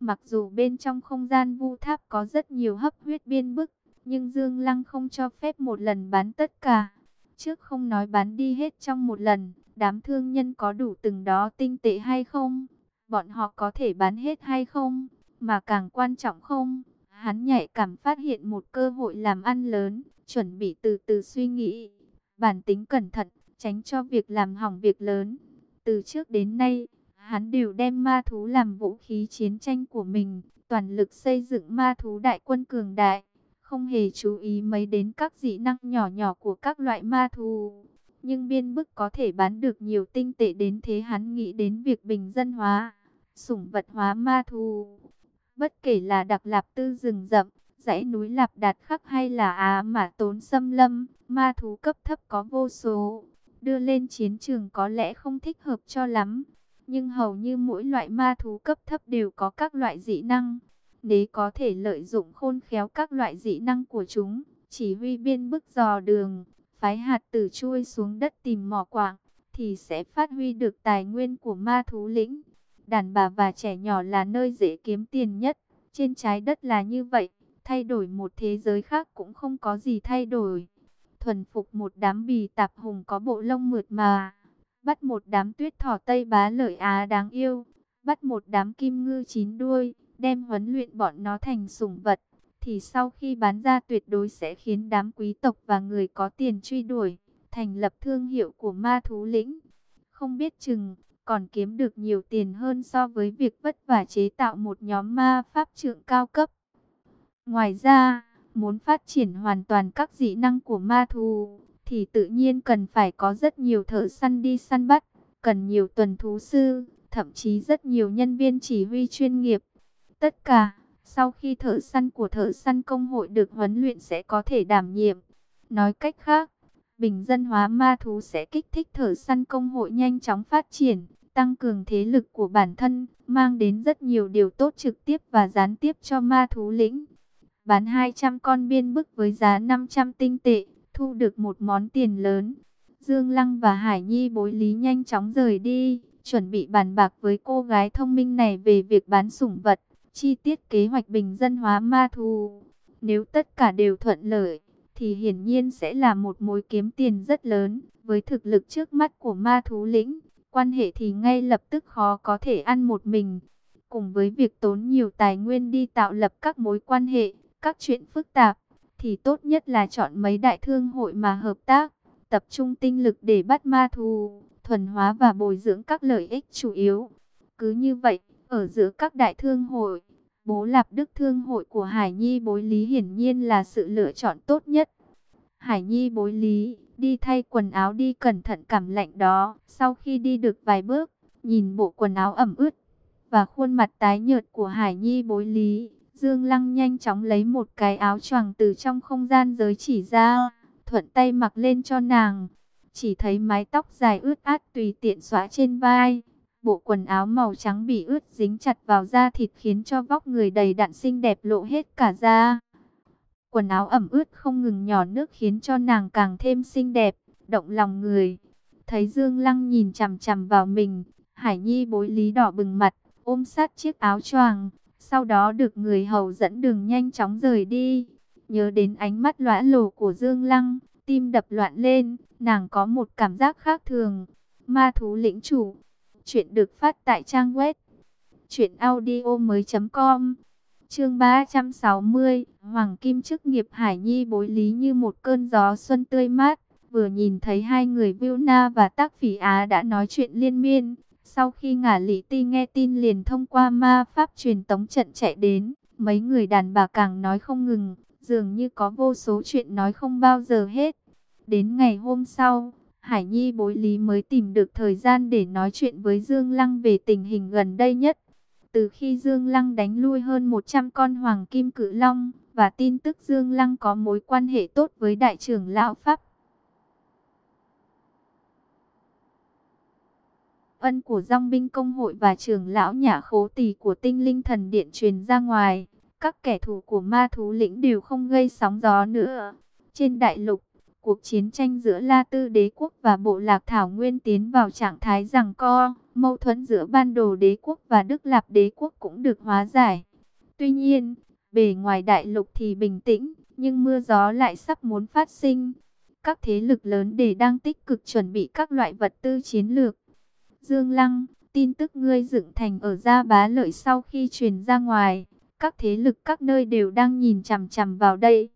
Mặc dù bên trong không gian vu tháp có rất nhiều hấp huyết biên bức, nhưng Dương Lăng không cho phép một lần bán tất cả. Trước không nói bán đi hết trong một lần, đám thương nhân có đủ từng đó tinh tệ hay không? Bọn họ có thể bán hết hay không? Mà càng quan trọng không? Hắn nhạy cảm phát hiện một cơ hội làm ăn lớn, chuẩn bị từ từ suy nghĩ. Bản tính cẩn thận, tránh cho việc làm hỏng việc lớn. Từ trước đến nay, hắn đều đem ma thú làm vũ khí chiến tranh của mình, toàn lực xây dựng ma thú đại quân cường đại, không hề chú ý mấy đến các dị năng nhỏ nhỏ của các loại ma thú. Nhưng biên bức có thể bán được nhiều tinh tệ đến thế hắn nghĩ đến việc bình dân hóa, sủng vật hóa ma thú. Bất kể là đặc lạp tư rừng rậm, dãy núi lạp đạt khắc hay là á mà tốn xâm lâm, ma thú cấp thấp có vô số. Đưa lên chiến trường có lẽ không thích hợp cho lắm, nhưng hầu như mỗi loại ma thú cấp thấp đều có các loại dị năng. Đế có thể lợi dụng khôn khéo các loại dị năng của chúng, chỉ huy biên bức dò đường, phái hạt tử chui xuống đất tìm mỏ quạng, thì sẽ phát huy được tài nguyên của ma thú lĩnh. Đàn bà và trẻ nhỏ là nơi dễ kiếm tiền nhất, trên trái đất là như vậy, thay đổi một thế giới khác cũng không có gì thay đổi. Thuần phục một đám bì tạp hùng có bộ lông mượt mà, bắt một đám tuyết thỏ Tây bá lợi Á đáng yêu, bắt một đám kim ngư chín đuôi, đem huấn luyện bọn nó thành sủng vật, thì sau khi bán ra tuyệt đối sẽ khiến đám quý tộc và người có tiền truy đuổi, thành lập thương hiệu của ma thú lĩnh. Không biết chừng, còn kiếm được nhiều tiền hơn so với việc vất vả chế tạo một nhóm ma pháp trượng cao cấp. Ngoài ra, muốn phát triển hoàn toàn các dị năng của ma thú, thì tự nhiên cần phải có rất nhiều thợ săn đi săn bắt, cần nhiều tuần thú sư, thậm chí rất nhiều nhân viên chỉ huy chuyên nghiệp. Tất cả, sau khi thợ săn của thợ săn công hội được huấn luyện sẽ có thể đảm nhiệm. Nói cách khác, bình dân hóa ma thú sẽ kích thích thợ săn công hội nhanh chóng phát triển, tăng cường thế lực của bản thân, mang đến rất nhiều điều tốt trực tiếp và gián tiếp cho ma thú lĩnh. Bán 200 con biên bức với giá 500 tinh tệ, thu được một món tiền lớn. Dương Lăng và Hải Nhi bối lý nhanh chóng rời đi, chuẩn bị bàn bạc với cô gái thông minh này về việc bán sủng vật, chi tiết kế hoạch bình dân hóa ma thú. Nếu tất cả đều thuận lợi, thì hiển nhiên sẽ là một mối kiếm tiền rất lớn. Với thực lực trước mắt của ma thú lĩnh, quan hệ thì ngay lập tức khó có thể ăn một mình. Cùng với việc tốn nhiều tài nguyên đi tạo lập các mối quan hệ, các chuyện phức tạp, thì tốt nhất là chọn mấy đại thương hội mà hợp tác, tập trung tinh lực để bắt ma thù, thuần hóa và bồi dưỡng các lợi ích chủ yếu. Cứ như vậy, ở giữa các đại thương hội, bố Lạp Đức Thương hội của Hải Nhi Bối Lý hiển nhiên là sự lựa chọn tốt nhất. Hải Nhi Bối Lý, đi thay quần áo đi cẩn thận cảm lạnh đó. Sau khi đi được vài bước, nhìn bộ quần áo ẩm ướt và khuôn mặt tái nhợt của Hải Nhi Bối Lý, Dương Lăng nhanh chóng lấy một cái áo choàng từ trong không gian giới chỉ ra, thuận tay mặc lên cho nàng. Chỉ thấy mái tóc dài ướt át tùy tiện xóa trên vai. Bộ quần áo màu trắng bị ướt dính chặt vào da thịt khiến cho vóc người đầy đặn xinh đẹp lộ hết cả da. Quần áo ẩm ướt không ngừng nhỏ nước khiến cho nàng càng thêm xinh đẹp, động lòng người. Thấy Dương Lăng nhìn chằm chằm vào mình, Hải Nhi bối lý đỏ bừng mặt, ôm sát chiếc áo choàng, sau đó được người hầu dẫn đường nhanh chóng rời đi. Nhớ đến ánh mắt lõa lồ của Dương Lăng, tim đập loạn lên, nàng có một cảm giác khác thường. Ma thú lĩnh chủ. Chuyện được phát tại trang web. Chuyện audio mới com. Chương 360, Hoàng Kim chức nghiệp Hải Nhi bối lý như một cơn gió xuân tươi mát. Vừa nhìn thấy hai người Na và Tác Phỉ Á đã nói chuyện liên miên, sau khi ngả lý ti nghe tin liền thông qua ma pháp truyền tống trận chạy đến, mấy người đàn bà càng nói không ngừng, dường như có vô số chuyện nói không bao giờ hết. Đến ngày hôm sau, Hải Nhi bối lý mới tìm được thời gian để nói chuyện với Dương Lăng về tình hình gần đây nhất. Từ khi Dương Lăng đánh lui hơn 100 con hoàng kim cự long, và tin tức Dương Lăng có mối quan hệ tốt với đại trưởng lão Pháp ân của dòng binh công hội và trưởng lão nhà khố tỷ của tinh linh thần điện truyền ra ngoài. Các kẻ thù của ma thú lĩnh đều không gây sóng gió nữa. Trên đại lục, cuộc chiến tranh giữa La Tư đế quốc và bộ lạc Thảo Nguyên tiến vào trạng thái rằng co, mâu thuẫn giữa ban đồ đế quốc và Đức Lạp đế quốc cũng được hóa giải. Tuy nhiên, bề ngoài đại lục thì bình tĩnh, nhưng mưa gió lại sắp muốn phát sinh. Các thế lực lớn để đang tích cực chuẩn bị các loại vật tư chiến lược. Dương Lăng, tin tức ngươi dựng thành ở Gia Bá Lợi sau khi truyền ra ngoài, các thế lực các nơi đều đang nhìn chằm chằm vào đây.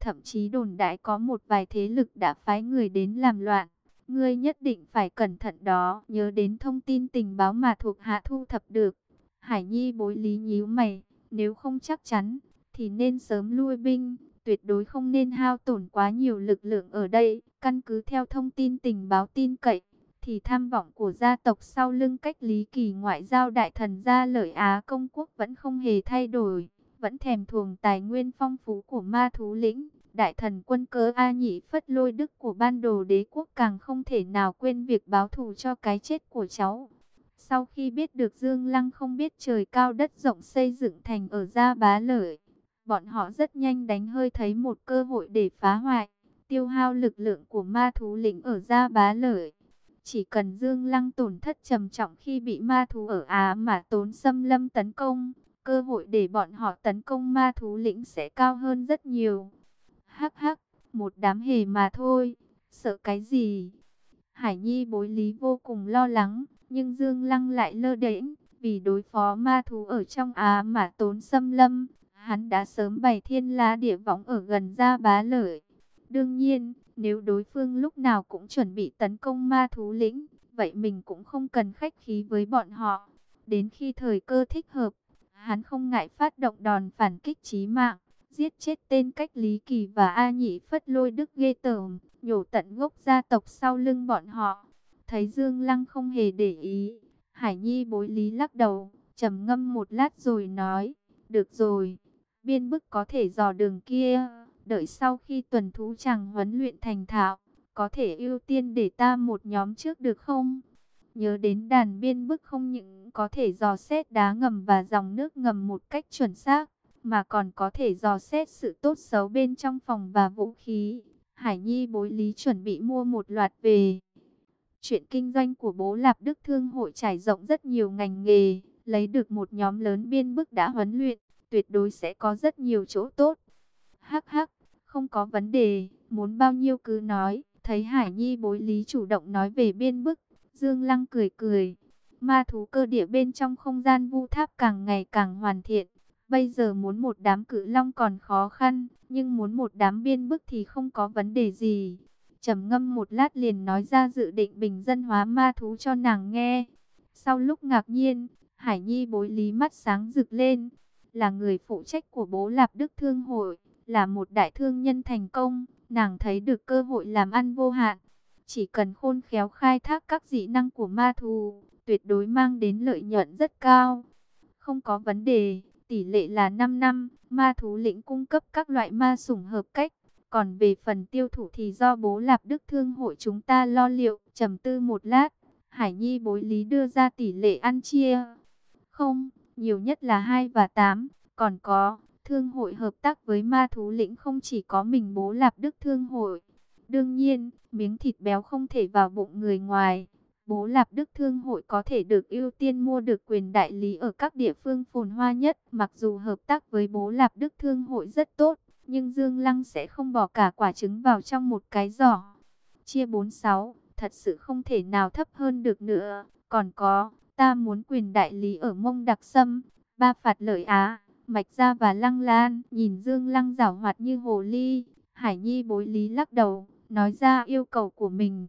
Thậm chí đồn đại có một vài thế lực đã phái người đến làm loạn. Ngươi nhất định phải cẩn thận đó, nhớ đến thông tin tình báo mà thuộc hạ thu thập được. Hải Nhi bối lý nhíu mày, nếu không chắc chắn, thì nên sớm lui binh, tuyệt đối không nên hao tổn quá nhiều lực lượng ở đây. Căn cứ theo thông tin tình báo tin cậy, thì tham vọng của gia tộc sau lưng cách lý kỳ ngoại giao đại thần gia lợi Á công quốc vẫn không hề thay đổi, vẫn thèm thuồng tài nguyên phong phú của ma thú lĩnh. Đại thần quân cớ A Nhị phất lôi đức của ban đồ đế quốc càng không thể nào quên việc báo thù cho cái chết của cháu. Sau khi biết được Dương Lăng không biết trời cao đất rộng xây dựng thành ở Gia Bá Lợi, bọn họ rất nhanh đánh hơi thấy một cơ hội để phá hoại, tiêu hao lực lượng của ma thú lĩnh ở Gia Bá Lợi. Chỉ cần Dương Lăng tổn thất trầm trọng khi bị ma thú ở Á mà tốn xâm lâm tấn công, cơ hội để bọn họ tấn công ma thú lĩnh sẽ cao hơn rất nhiều. Hắc hắc, một đám hề mà thôi, sợ cái gì? Hải Nhi bối lý vô cùng lo lắng, nhưng Dương Lăng lại lơ đễnh, vì đối phó ma thú ở trong Á mà tốn xâm lâm, hắn đã sớm bày thiên la địa võng ở gần ra bá lợi. Đương nhiên, nếu đối phương lúc nào cũng chuẩn bị tấn công ma thú lĩnh, vậy mình cũng không cần khách khí với bọn họ. Đến khi thời cơ thích hợp, hắn không ngại phát động đòn phản kích chí mạng, giết chết tên cách Lý Kỳ và A Nhị Phất lôi đức ghê tởm, nhổ tận gốc gia tộc sau lưng bọn họ. Thấy Dương Lăng không hề để ý, Hải Nhi bối lý lắc đầu, trầm ngâm một lát rồi nói, được rồi, biên bức có thể dò đường kia đợi sau khi tuần thú chàng huấn luyện thành thạo, có thể ưu tiên để ta một nhóm trước được không? Nhớ đến đàn biên bức không những có thể dò xét đá ngầm và dòng nước ngầm một cách chuẩn xác, mà còn có thể dò xét sự tốt xấu bên trong phòng và vũ khí. Hải Nhi bối lý chuẩn bị mua một loạt về. Chuyện kinh doanh của bố Lạp Đức Thương hội trải rộng rất nhiều ngành nghề, lấy được một nhóm lớn biên bức đã huấn luyện, tuyệt đối sẽ có rất nhiều chỗ tốt. Hắc hắc, không có vấn đề, muốn bao nhiêu cứ nói. Thấy Hải Nhi bối lý chủ động nói về biên bức, Dương Lăng cười cười. Ma thú cơ địa bên trong không gian vu tháp càng ngày càng hoàn thiện. Bây giờ muốn một đám cự long còn khó khăn, nhưng muốn một đám biên bức thì không có vấn đề gì. trầm ngâm một lát liền nói ra dự định bình dân hóa ma thú cho nàng nghe. Sau lúc ngạc nhiên, Hải Nhi bối lý mắt sáng rực lên, là người phụ trách của bố Lạp Đức Thương Hội là một đại thương nhân thành công, nàng thấy được cơ hội làm ăn vô hạn. Chỉ cần khôn khéo khai thác các dị năng của ma thú, tuyệt đối mang đến lợi nhuận rất cao. Không có vấn đề, tỷ lệ là 5 năm, ma thú lĩnh cung cấp các loại ma sủng hợp cách. Còn về phần tiêu thụ thì do bố Lạp Đức Thương hội chúng ta lo liệu, trầm tư một lát. Hải Nhi bối lý đưa ra tỷ lệ ăn chia. Không, nhiều nhất là 2 và 8, còn có Thương hội hợp tác với ma thú lĩnh không chỉ có mình bố Lạp Đức Thương hội. Đương nhiên, miếng thịt béo không thể vào bụng người ngoài. Bố Lạp Đức Thương hội có thể được ưu tiên mua được quyền đại lý ở các địa phương phồn hoa nhất. Mặc dù hợp tác với bố Lạp Đức Thương hội rất tốt, nhưng Dương Lăng sẽ không bỏ cả quả trứng vào trong một cái giỏ. Chia 46, thật sự không thể nào thấp hơn được nữa. Còn có, ta muốn quyền đại lý ở mông đặc sâm, ba phạt lợi Á. Mạch Gia và Lăng Lan nhìn Dương Lăng giảo hoạt như hồ ly. Hải Nhi bối lý lắc đầu, nói ra yêu cầu của mình.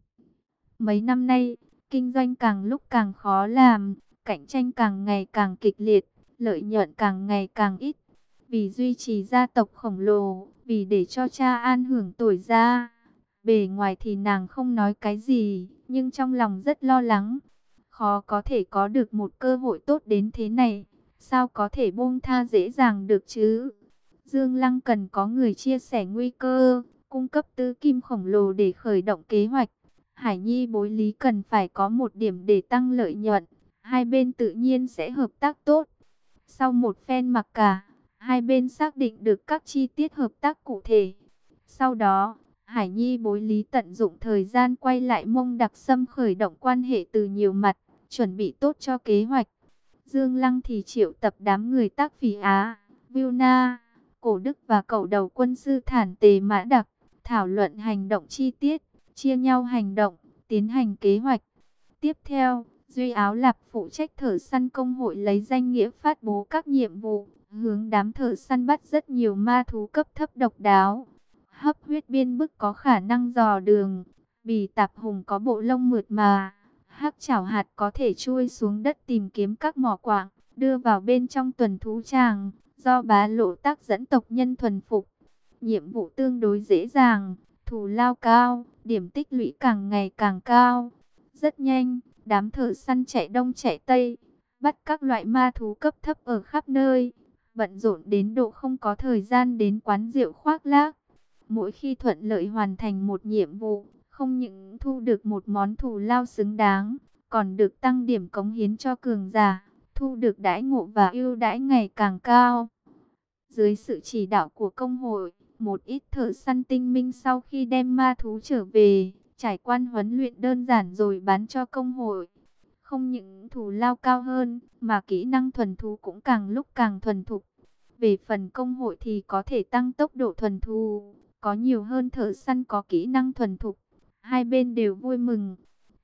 Mấy năm nay, kinh doanh càng lúc càng khó làm, cạnh tranh càng ngày càng kịch liệt, lợi nhuận càng ngày càng ít. Vì duy trì gia tộc khổng lồ, vì để cho cha an hưởng tuổi già. Bề ngoài thì nàng không nói cái gì, nhưng trong lòng rất lo lắng. Khó có thể có được một cơ hội tốt đến thế này. Sao có thể buông tha dễ dàng được chứ? Dương Lăng cần có người chia sẻ nguy cơ, cung cấp tư kim khổng lồ để khởi động kế hoạch. Hải Nhi bối lý cần phải có một điểm để tăng lợi nhuận. Hai bên tự nhiên sẽ hợp tác tốt. Sau một phen mặc cả, hai bên xác định được các chi tiết hợp tác cụ thể. Sau đó, Hải Nhi bối lý tận dụng thời gian quay lại mông đặc xâm khởi động quan hệ từ nhiều mặt, chuẩn bị tốt cho kế hoạch. Dương Lăng thì triệu tập đám người tác phỉ Á, Vilna, Cổ Đức và cậu đầu quân sư Thản Tề Mã Đặc, thảo luận hành động chi tiết, chia nhau hành động, tiến hành kế hoạch. Tiếp theo, Duy Áo Lạp phụ trách thợ săn công hội lấy danh nghĩa phát bố các nhiệm vụ, hướng đám thợ săn bắt rất nhiều ma thú cấp thấp độc đáo. Hấp huyết biên bức có khả năng dò đường, bì tạp hùng có bộ lông mượt mà, hắc chảo hạt có thể chui xuống đất tìm kiếm các mỏ quạng, đưa vào bên trong tuần thú tràng, do bá lộ tác dẫn tộc nhân thuần phục. Nhiệm vụ tương đối dễ dàng, thù lao cao, điểm tích lũy càng ngày càng cao. Rất nhanh, đám thợ săn chạy đông chạy tây, bắt các loại ma thú cấp thấp ở khắp nơi, bận rộn đến độ không có thời gian đến quán rượu khoác lác. Mỗi khi thuận lợi hoàn thành một nhiệm vụ, không những thu được một món thù lao xứng đáng, còn được tăng điểm cống hiến cho cường giả, thu được đãi ngộ và ưu đãi ngày càng cao. Dưới sự chỉ đạo của công hội, một ít thợ săn tinh minh sau khi đem ma thú trở về, trải quan huấn luyện đơn giản rồi bán cho công hội. Không những thù lao cao hơn, mà kỹ năng thuần thú cũng càng lúc càng thuần thục. Về phần công hội thì có thể tăng tốc độ thuần thú, có nhiều hơn thợ săn có kỹ năng thuần thục. Hai bên đều vui mừng,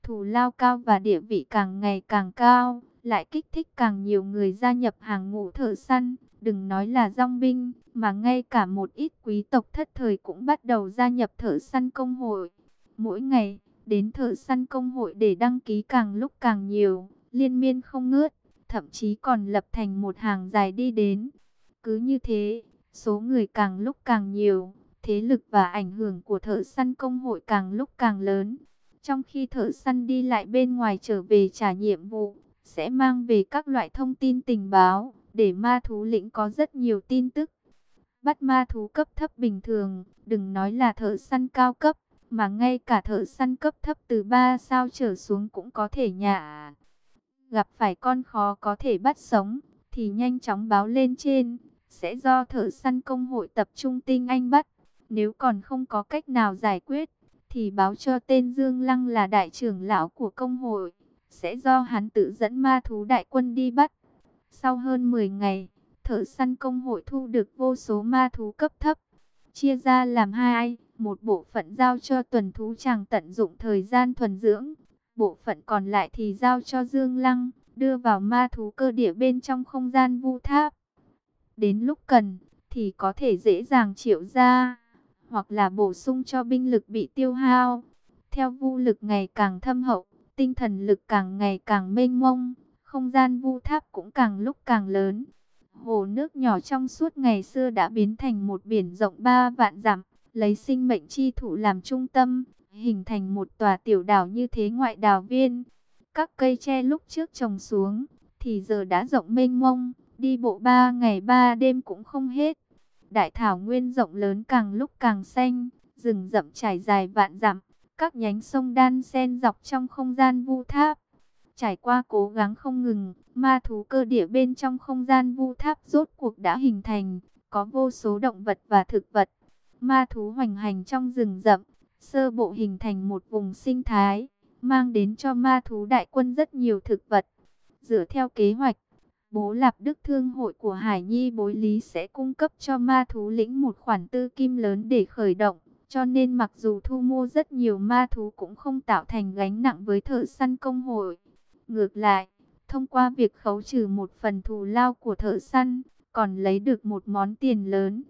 thù lao cao và địa vị càng ngày càng cao, lại kích thích càng nhiều người gia nhập hàng ngũ thợ săn. Đừng nói là dòng binh, mà ngay cả một ít quý tộc thất thời cũng bắt đầu gia nhập thợ săn công hội. Mỗi ngày, đến thợ săn công hội để đăng ký càng lúc càng nhiều, liên miên không ngớt, thậm chí còn lập thành một hàng dài đi đến. Cứ như thế, số người càng lúc càng nhiều, thế lực và ảnh hưởng của thợ săn công hội càng lúc càng lớn. Trong khi thợ săn đi lại bên ngoài trở về trả nhiệm vụ, sẽ mang về các loại thông tin tình báo, để ma thú lĩnh có rất nhiều tin tức. Bắt ma thú cấp thấp bình thường, đừng nói là thợ săn cao cấp, mà ngay cả thợ săn cấp thấp từ 3 sao trở xuống cũng có thể nhả. Gặp phải con khó có thể bắt sống, thì nhanh chóng báo lên trên, sẽ do thợ săn công hội tập trung tinh anh bắt. Nếu còn không có cách nào giải quyết, thì báo cho tên Dương Lăng là đại trưởng lão của công hội, sẽ do hắn tự dẫn ma thú đại quân đi bắt. Sau hơn 10 ngày, thợ săn công hội thu được vô số ma thú cấp thấp, chia ra làm hai, một bộ phận giao cho tuần thú chàng tận dụng thời gian thuần dưỡng, bộ phận còn lại thì giao cho Dương Lăng, đưa vào ma thú cơ địa bên trong không gian vu tháp. Đến lúc cần, thì có thể dễ dàng triệu ra, hoặc là bổ sung cho binh lực bị tiêu hao. Theo vu lực ngày càng thâm hậu, tinh thần lực càng ngày càng mênh mông, không gian vu tháp cũng càng lúc càng lớn. Hồ nước nhỏ trong suốt ngày xưa đã biến thành một biển rộng ba vạn dặm, lấy sinh mệnh chi thụ làm trung tâm, hình thành một tòa tiểu đảo như thế ngoại đảo viên. Các cây tre lúc trước trồng xuống, thì giờ đã rộng mênh mông, đi bộ ba ngày ba đêm cũng không hết. Đại thảo nguyên rộng lớn càng lúc càng xanh, rừng rậm trải dài vạn dặm, các nhánh sông đan xen dọc trong không gian vu tháp. Trải qua cố gắng không ngừng, ma thú cơ địa bên trong không gian vu tháp rốt cuộc đã hình thành, có vô số động vật và thực vật. Ma thú hoành hành trong rừng rậm, sơ bộ hình thành một vùng sinh thái, mang đến cho ma thú đại quân rất nhiều thực vật. Dựa theo kế hoạch, bố lạp đức thương hội của Hải Nhi bối lý sẽ cung cấp cho ma thú lĩnh một khoản tư kim lớn để khởi động. Cho nên mặc dù thu mua rất nhiều ma thú cũng không tạo thành gánh nặng với thợ săn công hội. Ngược lại, thông qua việc khấu trừ một phần thù lao của thợ săn, còn lấy được một món tiền lớn.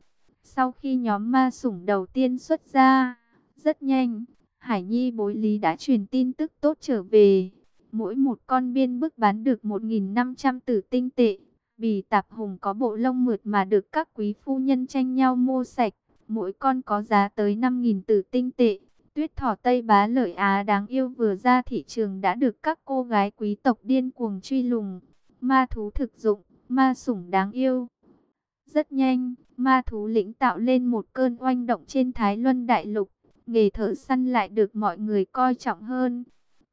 Sau khi nhóm ma sủng đầu tiên xuất ra, rất nhanh, Hải Nhi bối lý đã truyền tin tức tốt trở về. Mỗi một con biên bức bán được 1.500 tử tinh tệ. Bì tạp hùng có bộ lông mượt mà được các quý phu nhân tranh nhau mua sạch. Mỗi con có giá tới 5.000 tử tinh tệ. Tuyết thỏ Tây Bá lợi Á đáng yêu vừa ra thị trường đã được các cô gái quý tộc điên cuồng truy lùng. Ma thú thực dụng, ma sủng đáng yêu. Rất nhanh, ma thú lĩnh tạo lên một cơn oanh động trên Thái Luân Đại Lục. Nghề thợ săn lại được mọi người coi trọng hơn.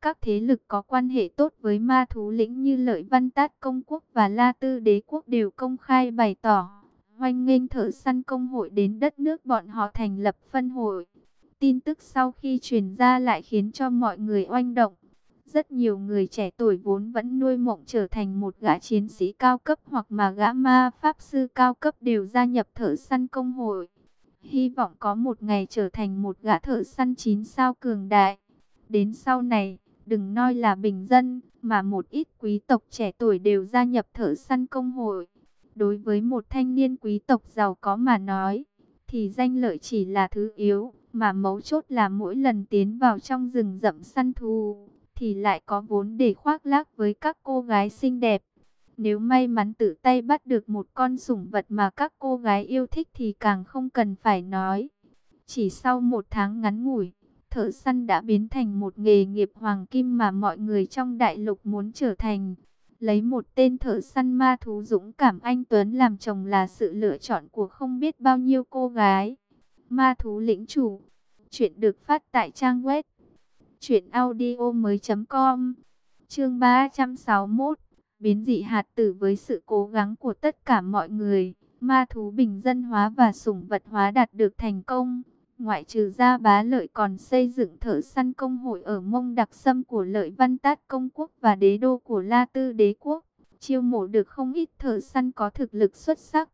Các thế lực có quan hệ tốt với ma thú lĩnh như Lợi Văn Tát Công Quốc và La Tư Đế Quốc đều công khai bày tỏ. Hoanh nghênh thợ săn công hội đến đất nước bọn họ thành lập phân hội. Tin tức sau khi truyền ra lại khiến cho mọi người oanh động. Rất nhiều người trẻ tuổi vốn vẫn nuôi mộng trở thành một gã chiến sĩ cao cấp hoặc mà gã ma pháp sư cao cấp đều gia nhập thợ săn công hội. Hy vọng có một ngày trở thành một gã thợ săn chín sao cường đại. Đến sau này, đừng nói là bình dân, mà một ít quý tộc trẻ tuổi đều gia nhập thợ săn công hội. Đối với một thanh niên quý tộc giàu có mà nói, thì danh lợi chỉ là thứ yếu, mà mấu chốt là mỗi lần tiến vào trong rừng rậm săn thú, thì lại có vốn để khoác lác với các cô gái xinh đẹp. Nếu may mắn tự tay bắt được một con sủng vật mà các cô gái yêu thích thì càng không cần phải nói. Chỉ sau một tháng ngắn ngủi, thợ săn đã biến thành một nghề nghiệp hoàng kim mà mọi người trong đại lục muốn trở thành. Lấy một tên thợ săn ma thú dũng cảm anh Tuấn làm chồng là sự lựa chọn của không biết bao nhiêu cô gái. Ma thú lĩnh chủ. Chuyện được phát tại trang web. Chuyện audio mới com. Chương 361. Biến dị hạt tử với sự cố gắng của tất cả mọi người. Ma thú bình dân hóa và sủng vật hóa đạt được thành công. Ngoại trừ ra bá lợi còn xây dựng thợ săn công hội ở mông đặc sâm của lợi văn tát công quốc và đế đô của La Tư đế quốc. Chiêu mộ được không ít thợ săn có thực lực xuất sắc.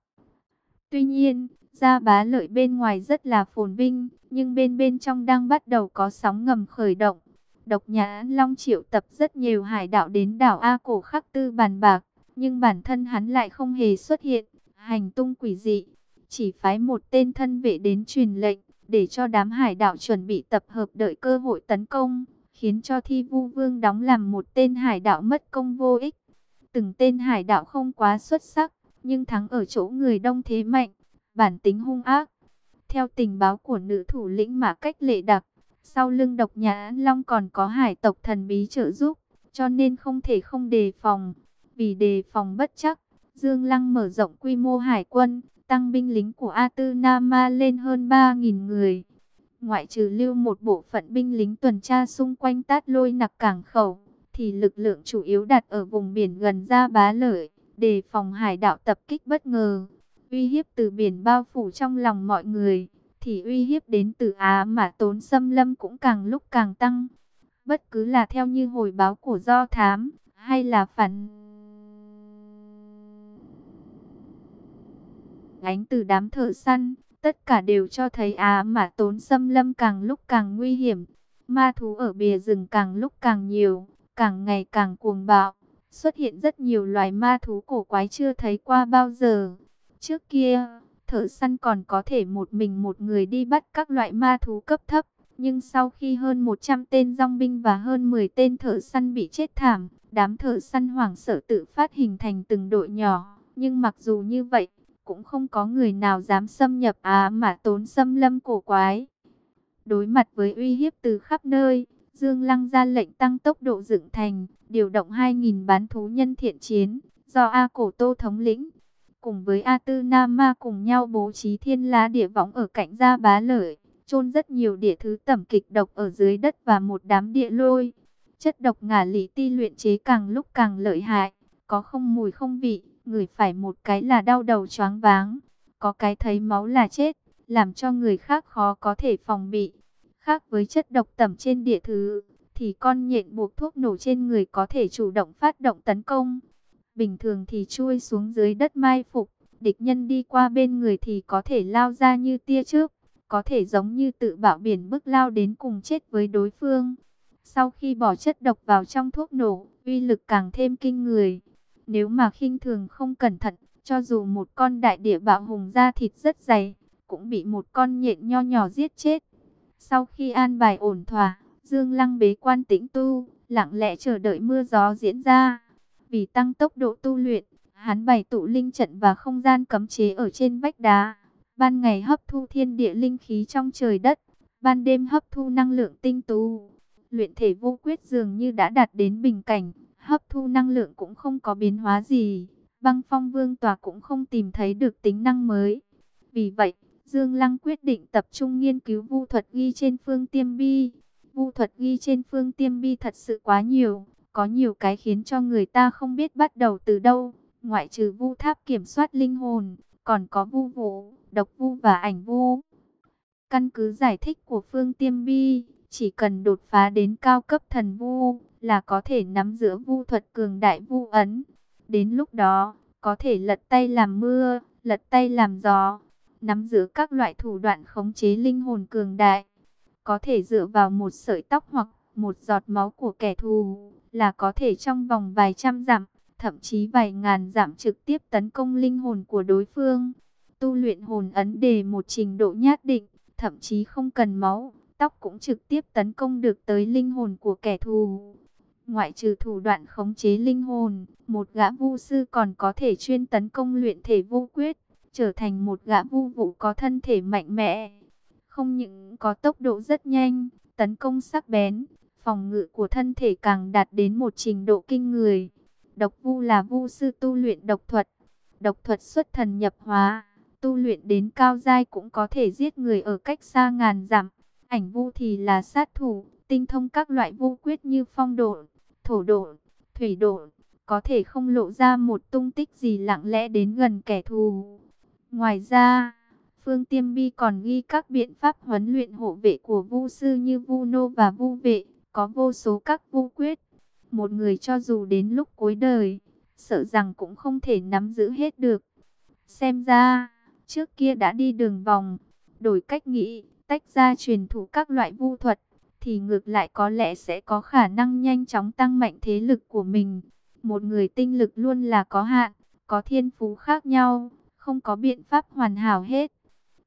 Tuy nhiên, gia bá lợi bên ngoài rất là phồn vinh, nhưng bên bên trong đang bắt đầu có sóng ngầm khởi động. Độc nhã Long triệu tập rất nhiều hải đạo đến đảo A cổ khắc tư bàn bạc, nhưng bản thân hắn lại không hề xuất hiện, hành tung quỷ dị. Chỉ phái một tên thân vệ đến truyền lệnh, để cho đám hải đạo chuẩn bị tập hợp đợi cơ hội tấn công, khiến cho thi vu vương đóng làm một tên hải đạo mất công vô ích. Từng tên hải đạo không quá xuất sắc, nhưng thắng ở chỗ người đông thế mạnh, bản tính hung ác. Theo tình báo của nữ thủ lĩnh mà cách lệ đặc, sau lưng độc nhã long còn có hải tộc thần bí trợ giúp, cho nên không thể không đề phòng. Vì đề phòng bất chắc, Dương Lăng mở rộng quy mô hải quân, tăng binh lính của A Tư Nama lên hơn 3.000 người. Ngoại trừ lưu một bộ phận binh lính tuần tra xung quanh tát lôi nặc cảng khẩu, thì lực lượng chủ yếu đặt ở vùng biển gần ra bá lợi, đề phòng hải đạo tập kích bất ngờ. Uy hiếp từ biển bao phủ trong lòng mọi người, thì uy hiếp đến từ Á mà tốn xâm lâm cũng càng lúc càng tăng. Bất cứ là theo như hồi báo của do thám, hay là phản ánh từ đám thợ săn, tất cả đều cho thấy Á mà tốn xâm lâm càng lúc càng nguy hiểm. Ma thú ở bìa rừng càng lúc càng nhiều, càng ngày càng cuồng bạo. Xuất hiện rất nhiều loài ma thú cổ quái chưa thấy qua bao giờ. Trước kia, thợ săn còn có thể một mình một người đi bắt các loại ma thú cấp thấp. Nhưng sau khi hơn 100 tên rong binh và hơn 10 tên thợ săn bị chết thảm, đám thợ săn hoảng sợ tự phát hình thành từng đội nhỏ. Nhưng mặc dù như vậy, cũng không có người nào dám xâm nhập Á mà tốn xâm lâm cổ quái. Đối mặt với uy hiếp từ khắp nơi, Dương Lăng ra lệnh tăng tốc độ dựng thành, điều động 2.000 bán thú nhân thiện chiến, do A Cổ Tô thống lĩnh. Cùng với A Tư Nam Ma cùng nhau bố trí thiên lá địa võng ở cạnh gia bá lợi, chôn rất nhiều địa thứ tẩm kịch độc ở dưới đất và một đám địa lôi. Chất độc ngả lý ti luyện chế càng lúc càng lợi hại, có không mùi không vị, người phải một cái là đau đầu choáng váng, có cái thấy máu là chết, làm cho người khác khó có thể phòng bị. Khác với chất độc tẩm trên địa thứ, thì con nhện buộc thuốc nổ trên người có thể chủ động phát động tấn công. Bình thường thì chui xuống dưới đất mai phục, địch nhân đi qua bên người thì có thể lao ra như tia trước, có thể giống như tự bạo biển bức lao đến cùng chết với đối phương. Sau khi bỏ chất độc vào trong thuốc nổ, uy lực càng thêm kinh người. Nếu mà khinh thường không cẩn thận, cho dù một con đại địa bạo hùng da thịt rất dày, cũng bị một con nhện nho nhỏ giết chết. Sau khi an bài ổn thỏa, Dương Lăng bế quan tĩnh tu, lặng lẽ chờ đợi mưa gió diễn ra. Vì tăng tốc độ tu luyện, hắn bày tụ linh trận và không gian cấm chế ở trên vách đá. Ban ngày hấp thu thiên địa linh khí trong trời đất, ban đêm hấp thu năng lượng tinh tu. Luyện thể vô quyết dường như đã đạt đến bình cảnh, hấp thu năng lượng cũng không có biến hóa gì. Băng phong vương tòa cũng không tìm thấy được tính năng mới. Vì vậy, Dương Lăng quyết định tập trung nghiên cứu vu thuật ghi trên phương tiêm bi. Vu thuật ghi trên phương tiêm bi thật sự quá nhiều, có nhiều cái khiến cho người ta không biết bắt đầu từ đâu. Ngoại trừ vu tháp kiểm soát linh hồn, còn có vu vũ, độc vu và ảnh vu. Căn cứ giải thích của Phương Tiêm Bi, chỉ cần đột phá đến cao cấp thần vu là có thể nắm giữ vu thuật cường đại vu ấn. Đến lúc đó, có thể lật tay làm mưa, lật tay làm gió, nắm giữ các loại thủ đoạn khống chế linh hồn cường đại. Có thể dựa vào một sợi tóc hoặc một giọt máu của kẻ thù, là có thể trong vòng vài trăm dặm, thậm chí vài ngàn dặm trực tiếp tấn công linh hồn của đối phương. Tu luyện hồn ấn đề một trình độ nhất định, thậm chí không cần máu, tóc cũng trực tiếp tấn công được tới linh hồn của kẻ thù. Ngoại trừ thủ đoạn khống chế linh hồn, một gã vu sư còn có thể chuyên tấn công luyện thể vô quyết, trở thành một gã vu vụ có thân thể mạnh mẽ. Không những có tốc độ rất nhanh, tấn công sắc bén, phòng ngự của thân thể càng đạt đến một trình độ kinh người. Độc vu là vu sư tu luyện độc thuật, độc thuật xuất thần nhập hóa, tu luyện đến cao giai cũng có thể giết người ở cách xa ngàn dặm. Ảnh vu thì là sát thủ, tinh thông các loại vu quyết như phong độ, thổ độ, thủy độ, có thể không lộ ra một tung tích gì lặng lẽ đến gần kẻ thù. Ngoài ra, Phương Tiêm Bi còn ghi các biện pháp huấn luyện hộ vệ của vu sư như vu nô và vu vệ, có vô số các vu quyết. Một người cho dù đến lúc cuối đời, sợ rằng cũng không thể nắm giữ hết được. Xem ra, trước kia đã đi đường vòng, đổi cách nghĩ, tách ra truyền thụ các loại vu thuật, thì ngược lại có lẽ sẽ có khả năng nhanh chóng tăng mạnh thế lực của mình. Một người tinh lực luôn là có hạn, có thiên phú khác nhau, không có biện pháp hoàn hảo hết.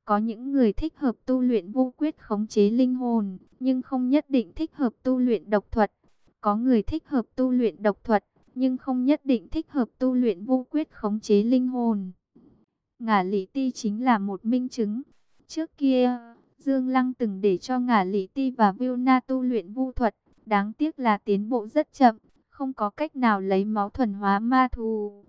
Có những người thích hợp tu luyện vô quyết khống chế linh hồn, nhưng không nhất định thích hợp tu luyện độc thuật. Có người thích hợp tu luyện độc thuật, nhưng không nhất định thích hợp tu luyện vô quyết khống chế linh hồn. Ngả lý ti chính là một minh chứng. Trước kia, Dương Lăng từng để cho ngả lý ti và Na tu luyện vu thuật. Đáng tiếc là tiến bộ rất chậm, không có cách nào lấy máu thuần hóa ma thù.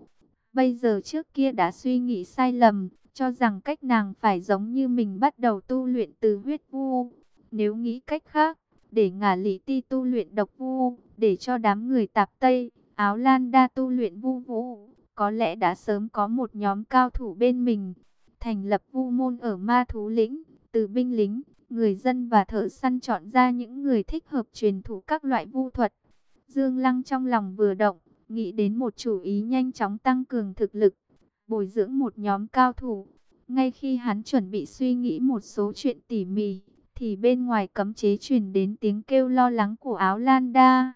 Bây giờ trước kia đã suy nghĩ sai lầm, cho rằng cách nàng phải giống như mình bắt đầu tu luyện từ huyết vu. Nếu nghĩ cách khác, để ngả lý ti tu luyện độc vu, để cho đám người tạp Tây, áo lan đa tu luyện vu vũ, có lẽ đã sớm có một nhóm cao thủ bên mình, thành lập vu môn ở ma thú lĩnh, từ binh lính, người dân và thợ săn chọn ra những người thích hợp truyền thụ các loại vu thuật. Dương Lăng trong lòng vừa động, nghĩ đến một chủ ý nhanh chóng tăng cường thực lực, bồi dưỡng một nhóm cao thủ. Ngay khi hắn chuẩn bị suy nghĩ một số chuyện tỉ mỉ, thì bên ngoài cấm chế truyền đến tiếng kêu lo lắng của áo Lan Đa.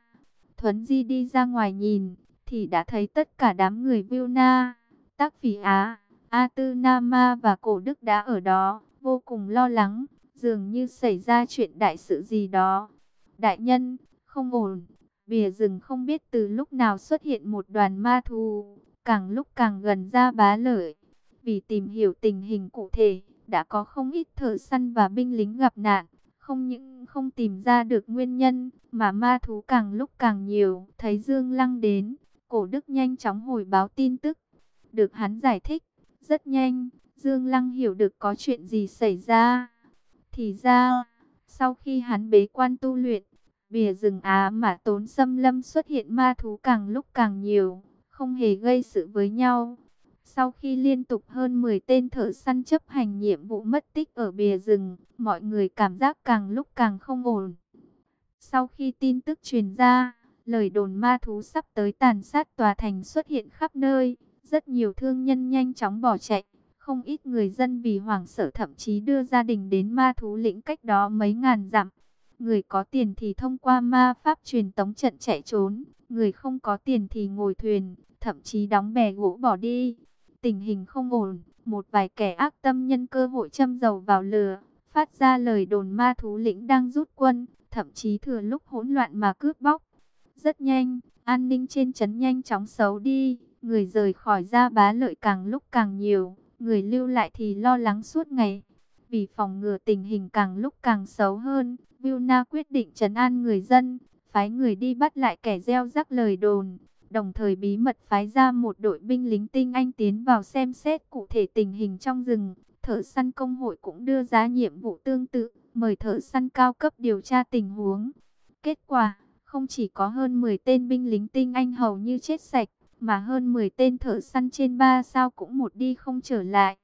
Thuấn Di đi ra ngoài nhìn, thì đã thấy tất cả đám người Vilna, Tác Phỉ Á, A Tư Nama và Cổ Đức đã ở đó, vô cùng lo lắng, dường như xảy ra chuyện đại sự gì đó. Đại nhân, không ổn, bìa rừng không biết từ lúc nào xuất hiện một đoàn ma thù, càng lúc càng gần ra bá lợi. Vì tìm hiểu tình hình cụ thể, đã có không ít thợ săn và binh lính gặp nạn. Không những không tìm ra được nguyên nhân, mà ma thú càng lúc càng nhiều. Thấy Dương Lăng đến, cổ đức nhanh chóng hồi báo tin tức. Được hắn giải thích, rất nhanh, Dương Lăng hiểu được có chuyện gì xảy ra. Thì ra, sau khi hắn bế quan tu luyện, bìa rừng Á mà tốn xâm lâm xuất hiện ma thú càng lúc càng nhiều, không hề gây sự với nhau. Sau khi liên tục hơn 10 tên thợ săn chấp hành nhiệm vụ mất tích ở bìa rừng, mọi người cảm giác càng lúc càng không ổn. Sau khi tin tức truyền ra, lời đồn ma thú sắp tới tàn sát tòa thành xuất hiện khắp nơi, rất nhiều thương nhân nhanh chóng bỏ chạy. Không ít người dân vì hoảng sợ thậm chí đưa gia đình đến ma thú lĩnh cách đó mấy ngàn dặm. Người có tiền thì thông qua ma pháp truyền tống trận chạy trốn, người không có tiền thì ngồi thuyền, thậm chí đóng bè gỗ bỏ đi. Tình hình không ổn, một vài kẻ ác tâm nhân cơ hội châm dầu vào lửa, phát ra lời đồn ma thú lĩnh đang rút quân, thậm chí thừa lúc hỗn loạn mà cướp bóc. Rất nhanh, an ninh trên trấn nhanh chóng xấu đi, người rời khỏi ra bá lợi càng lúc càng nhiều, người lưu lại thì lo lắng suốt ngày. Vì phòng ngừa tình hình càng lúc càng xấu hơn, Vilna quyết định trấn an người dân, phái người đi bắt lại kẻ gieo rắc lời đồn, đồng thời bí mật phái ra một đội binh lính tinh anh tiến vào xem xét cụ thể tình hình trong rừng. Thợ săn công hội cũng đưa ra nhiệm vụ tương tự, mời thợ săn cao cấp điều tra tình huống. Kết quả, không chỉ có hơn 10 tên binh lính tinh anh hầu như chết sạch, mà hơn 10 tên thợ săn trên ba sao cũng một đi không trở lại.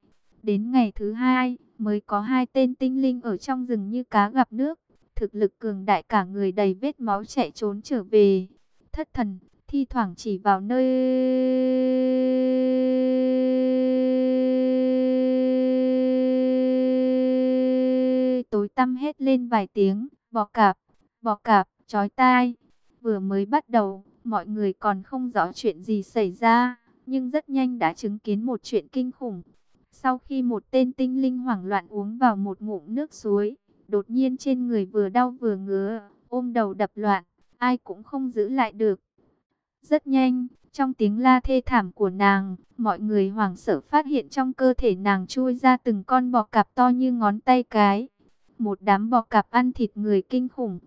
Đến ngày thứ hai, mới có hai tên tinh linh ở trong rừng như cá gặp nước. Thực lực cường đại cả người đầy vết máu chạy trốn trở về. Thất thần, thi thoảng chỉ vào nơi tối tăm hết lên vài tiếng, bò cạp, bò cạp, chói tai. Vừa mới bắt đầu, mọi người còn không rõ chuyện gì xảy ra, nhưng rất nhanh đã chứng kiến một chuyện kinh khủng. Sau khi một tên tinh linh hoảng loạn uống vào một ngụm nước suối, đột nhiên trên người vừa đau vừa ngứa, ôm đầu đập loạn, ai cũng không giữ lại được. Rất nhanh, trong tiếng la thê thảm của nàng, mọi người hoảng sợ phát hiện trong cơ thể nàng chui ra từng con bò cạp to như ngón tay cái. Một đám bò cạp ăn thịt người kinh khủng,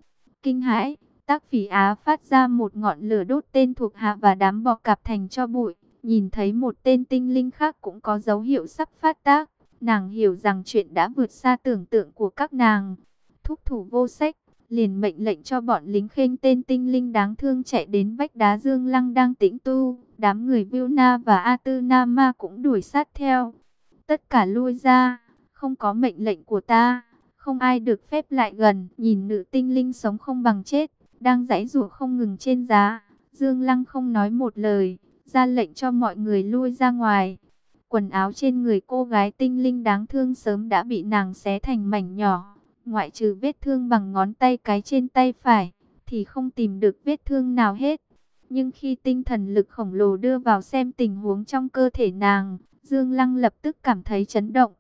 kinh hãi, tác phỉ Á phát ra một ngọn lửa đốt tên thuộc hạ và đám bò cạp thành cho bụi. Nhìn thấy một tên tinh linh khác cũng có dấu hiệu sắp phát tác. Nàng hiểu rằng chuyện đã vượt xa tưởng tượng của các nàng. Thúc thủ vô sách, liền mệnh lệnh cho bọn lính khênh tên tinh linh đáng thương chạy đến vách đá Dương Lăng đang tĩnh tu. Đám người Vilna và A Tư Ma cũng đuổi sát theo. Tất cả lui ra, không có mệnh lệnh của ta, không ai được phép lại gần. Nhìn nữ tinh linh sống không bằng chết, đang giãy giụa không ngừng trên giá. Dương Lăng không nói một lời, ra lệnh cho mọi người lui ra ngoài. Quần áo trên người cô gái tinh linh đáng thương sớm đã bị nàng xé thành mảnh nhỏ. Ngoại trừ vết thương bằng ngón tay cái trên tay phải, thì không tìm được vết thương nào hết. Nhưng khi tinh thần lực khổng lồ đưa vào xem tình huống trong cơ thể nàng, Dương Lăng lập tức cảm thấy chấn động.